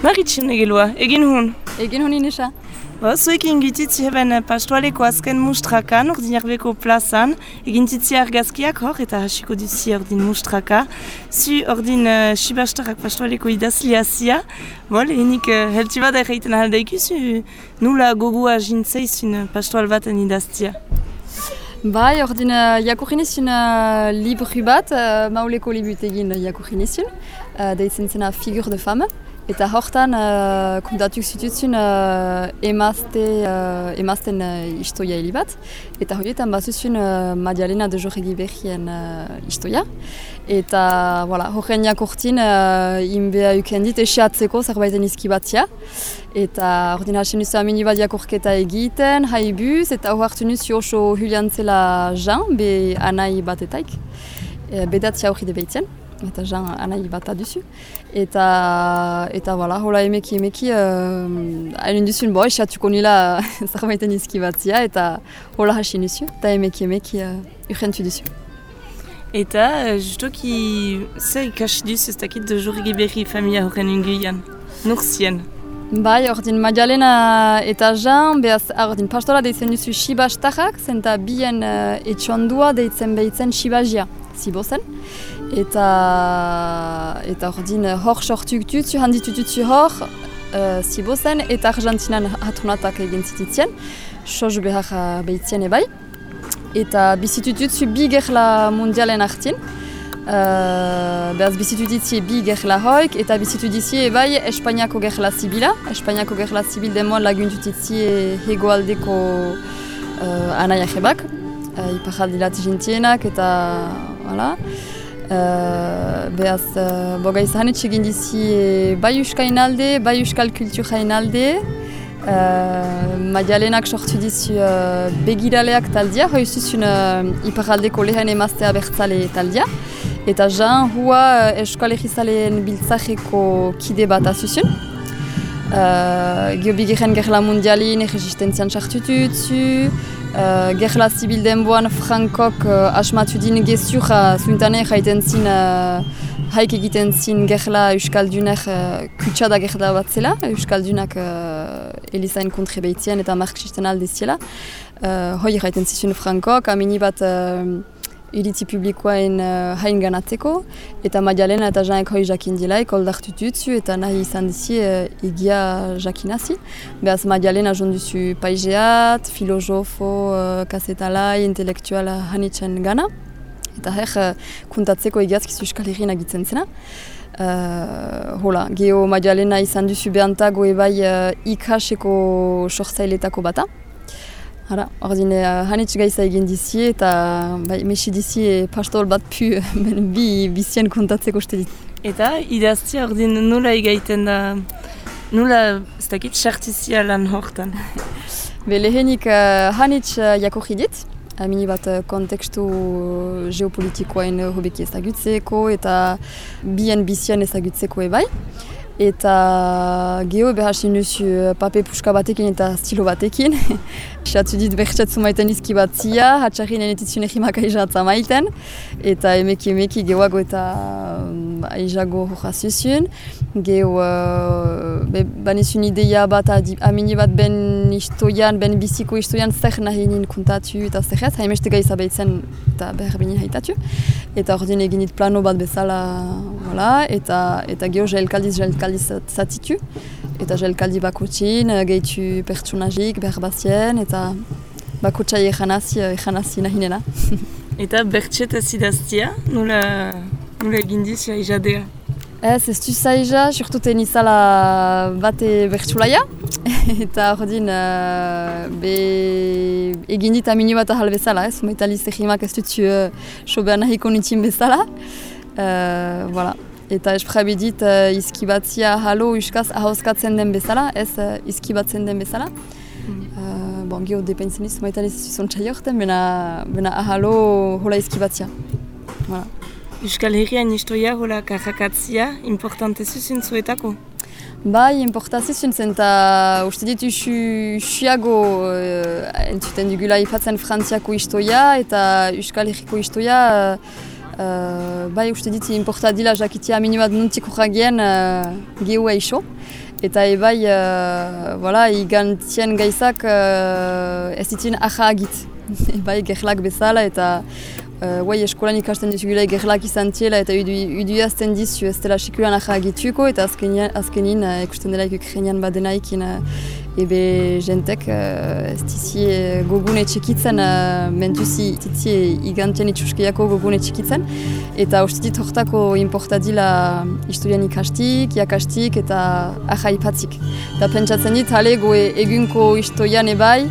Maritxin egelua, egin hun. Egin hun inesa. Ba, zuekin gititzi heben pastualeko azken mustrakan, ordinarbeko plazan, egin titzi argazkiak hor, eta hasiko duzi ordin mustraka. Zu ordin uh, sibastarak pastualeko idazlia zia. Bol, eginik uh, helti bat erreiten ahalda ikusi, nula gogua jintzeizun pastual baten idaztia. Bai, ordin uh, jakurrinizun uh, libru bat, uh, mauleko libut egin jakurrinizun, uh, deitzen zena Figur de Femme. Eta hortan, uh, kontatuk zitutzen uh, emazte, uh, emazten uh, istoia helibat. Eta horietan bazuzun uh, Madialena de Jorregi Berrien uh, istoia. Eta voilà, horren jakortin uh, inbea ukendit esiatzeko zerbaiten izkibatzia. Eta ordin hasen duzu amini bat jakorketa egiten, haibuz, eta hor hartu oso huliantzela jan, be anai batetaik. E, bedatzia hori de behitzen eta jan anai bat aduzu. Eta, eta voilà, hola emeki emeki, uh, hain duzun, bo, esatuko nila zarbaiten izki batzia, eta hola hasi duzu, eta emeki emeki uh, urgentu duzu. Eta, justoki, zer ikas duz ez dakit de jurgi berri familia horren inguian, nur zien? Bai, ordin Magdalena eta Jean, behaz, ordin pastora deitzen duzu Shibastarrak, zenta bien uh, etxondua deitzen behitzen Shibajia, zibozen eta eta ordin hor sortuk tutsu handitu tutsu hor uh, zibozen eta Argentinan hatunatak egin zititzen soz behar uh, behitzen ebai. Eta bizitu tutsu bi gerla mundialen hartin uh, behaz bizitu ditzi bi gerla hoik eta bizitu ditzi ebai Espainiako gerla zibila. Espainiako gerla zibil demoan laguntu ditzi hegoaldeko uh, anaiak ebak. Uh, ipajaldilat jintienak eta Voilà. Uh, behaz, uh, boga izan egin dizi e, bai euskain alde, bai euskal kulturain alde. Uh, Madialenak sortu dizu uh, begiraleak taldia, hoi zuzun uh, iparaldeko lehen emaztea bertzale taldia. Eta Jean hua uh, euskal egizaleen biltzareko kide bat azuzun. Uh, Geobigiren gerla mundialin resistenzian sartututzu, Uh, Gerla zibil denboan Frankok uh, asmatu din gezur uh, zuintane jaiten zin uh, haik egiten zin Gerla Euskaldunak uh, kutsada Gerla bat zela. Euskaldunak uh, Elizain kontre behitzien eta marxisten alde zela uh, hoi jaiten zizun Frankok amini bat uh, iritzi publikoain uh, hain ganatzeko, eta Madialena eta Janek hoi jakin dilaik, oldartu tutzu, eta nahi izan dizi uh, igia jakinazi. Beaz Madialena jonduzu paizeat, filosofo, uh, kasetalai, intelektuala hanitzen gana, eta her uh, kuntatzeko igiazkizu euskal herrin agitzen zena. Uh, hola, geho Madialena izan duzu behantago ebai uh, ikaseko sorzailetako bata. Hala, ordine, uh, hanitz gaiza egin dizi eta bai, mesi dizi e, pastol bat pu bi bizien kontatzeko uste dit. Eta idaztia ordin nula egaiten da, nula ez dakit sartizia lan hortan? Be lehenik uh, hanitz uh, jakorri dit, amini bat kontekstu geopolitikoain hobeki ezagutzeko eta bien bizien ezagutzeko ebai. Eta geho behasin duzu uh, pape puska batekin eta stilo batekin. Xatzu dit bertxatzu maiten izki bat zia, hatxarri nenetitzun egimak aizatza maiten. Eta emeki emeki gehoago eta um, aizago hoja zuzun. Geho uh, banizun ideia bat amini bat ben istoian, ben biziko istoian zer nahi nien kuntatu eta zer ez. Haimeste gaiza behitzen eta behar bini haitatu. Eta ordin eginit plano bat bezala, voilà. eta, eta geho jelkaldiz jelkaldiz aldiz zatitu. Eta jelkaldi bakotxin, eh, gehitu pertsunazik, berbazien, eta bakotxai ejanazi, ejanazi nahinena. eta bertxetaz idaztia, nula, nula egindizia izadea? Ez, ez du zaiza, surtuten izala bate bertsulaia. eta hor din, uh, be egin dit amini bat ahal bezala, ez, maitaliz egimak ez dut uh, sobean nahiko bezala. Uh, voilà. Eta esprabi dit uh, izkibatzia halo uskaz ahauskatzen den bezala, ez uh, izkibatzen den bezala. Mm. Uh, bon, geho depentzen iz, maitan ez zuzun txaiorten, bena, bena ahalo hola izkibatzia. Voilà. Euskal Herrian istoia hola karrakatzia, importante zuzun zuetako? Bai, importante zuzun zen, eta uste dit usiago uh, entzuten dugula ifatzen frantziako istoia eta Euskal Herriko istoia Uh, bai uste dit importa dila jakitia amini bat nuntiko jagien uh, gehu eixo. Eta ebai, uh, voilà, igantien gaizak uh, ez ditzen aja agit. ebai gerlak bezala eta uh, guai eskolan ikasten ditugula gerlak izan tiela eta udu azten dizu ez dela sikulan aja agituko eta azkenin uh, ikusten dela ikukrenean badenaikin uh, ebe jentek uh, ez dizi uh, gogune txekitzen uh, mentuzi titzi igantien itxuskeiako gogune txekitzen eta ustetit hortako importadila historian ikastik, jakastik eta aja ipatzik. Eta pentsatzen dit, hale goe egunko historian ebai,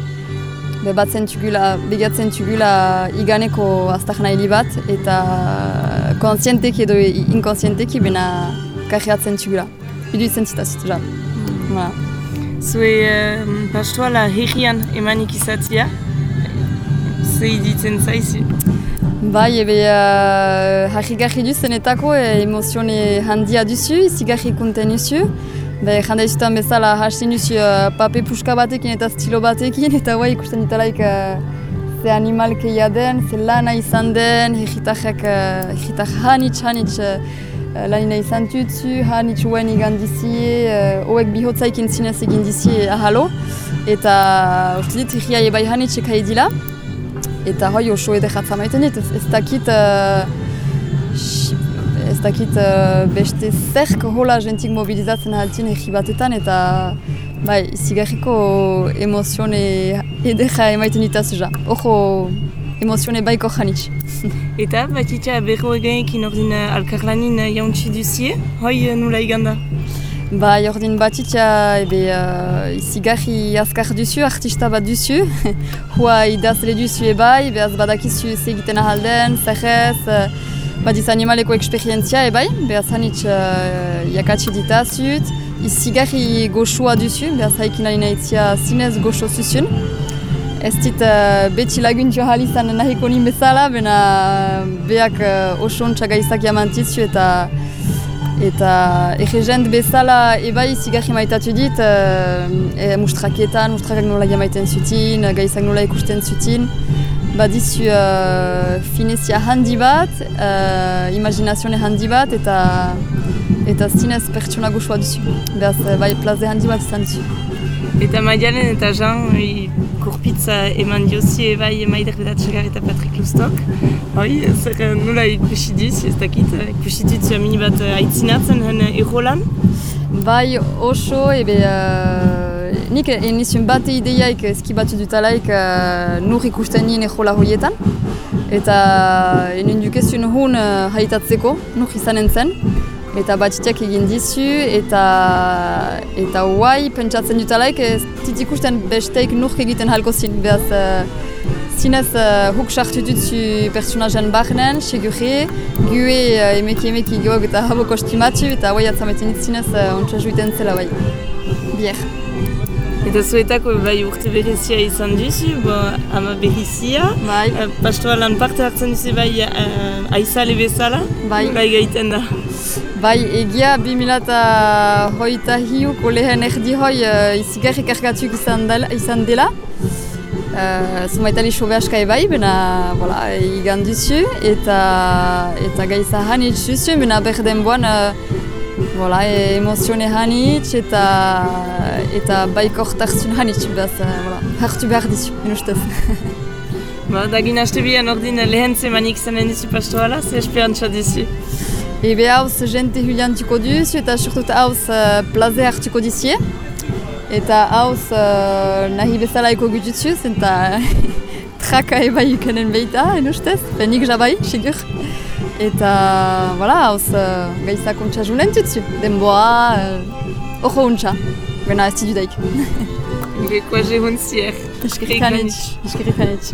bebatzen txugula, begatzen txugula iganeko aztarnaili bat eta konsienteki edo inkonsienteki bena kajeatzen txugula. Idu izan zitazit, ja. Mm. Zue pastoala herrian emanik izatia, ze iditzen zaizi? Bai, ebe uh, harri duzenetako e, emozione handia duzu, izi garri konten duzu. Be, janda izutan bezala hasi nuzi uh, pape puska batekin eta stilo batekin eta guai ikusten ditalaik uh, ze animal keia den, ze lana izan den, egitajak uh, hanitz hanitz uh, lanina izan tutzu, hanitz uen igan dizie, uh, oek bihotzaikin zinez egin dizie ahalo. Eta uste dit egia ebai hanitz eka edila eta hoi oso edekatza maiten dit, ez, dakit uh, ez dakit uh, beste zerk hola jentik mobilizatzen haltien egi batetan. Eta bai, zigarriko emozione edera emaiten ditaz ja. Ojo, emozione baiko janitz. eta batitza berro egenekin ordin uh, alkarlanin uh, jauntzi duzie, hoi uh, nula iganda? Bai, ordin batitza ebe uh, zigarri azkar duzu, artista bat duzu, hua idazle duzu ebai, behaz badakizu segiten ahalden, zerrez, uh, Badiz animaleko eksperientzia ebai, behaz hanitz uh, jakatsi ditazut. Izigarri goxua duzu, behaz haikin alina itzia zinez goxo zuzun. Ez dit uh, beti lagun johal izan nahiko nin bezala, bena beak uh, oso ontsaga izak jamantitzu eta eta egezent bezala ebai izigarri maitatu dit uh, e, mustraketan, mustrakak nola jamaiten zutin, gaizak nola ikusten zutin badizu uh, finezia handi bat, uh, imaginazione handi bat eta eta zinez pertsona goxua duzu. Beaz, uh, bai plaze handi bat izan duzu. Eta Maialen eta Jean, kurpitza eman diozi bai Maider Bedatxegar eta Patrick Lustok. Hoi, zer nola ikusi diz, ez dakit, ikusi ditzu mini bat aitzinatzen hen errolan? Bai, oso, ebe... Uh, nik enizun bate ideiaik eskibatu dutalaik uh, nur ikusten nien ejola hoietan. Eta enen dukezun hun uh, haitatzeko, nur izanen zen. Eta batxiteak egin dizu, eta eta huai pentsatzen dutalaik ez ikusten besteik nur egiten halko zin. Beaz, uh, zinez uh, huk sartu dutzu personajen bahnen, segurri, gue uh, emeki emeki geok eta habo kostumatu, eta huai atzameten zinez uh, ontsa juiten zela bai. Bier. Eta zuetako bai urte berezia izan duzu, bo, ama berezia. Bai. Uh, Pastoalan parte hartzen duzu bai uh, aizale bezala. Bai. Bai gaiten da. Bai, egia 2000 hoita hiuko lehen erdi hoi uh, izigarri kargatuk izan, izan dela. Uh, Zumaitali sobe aska ebai, bena, voilà, igan duzu, eta, eta gaiza hanitz duzu, bena berden boan, uh, Voilà, e, emozione hanitz eta eta baikortarzun hanitz, behaz, uh, hartu behar dizu, inustez. ba, da gina haste bian ordin lehen zemanik zanen dizu pastoala, ze esperantza dizu? Ebe hauz jente huliantuko duzu eta hauz uh, plaze hartuko dizie. Eta hauz uh, nahi bezala eko zenta traka eba ikenen behita, benik jabai, sigur. Eta, voilà, hauz uh, gaizak untsa julen tutzu. Denboa, uh, ojo untsa. Bena ez. Gekoa jehun zier. Eskerrik. Eskerrik.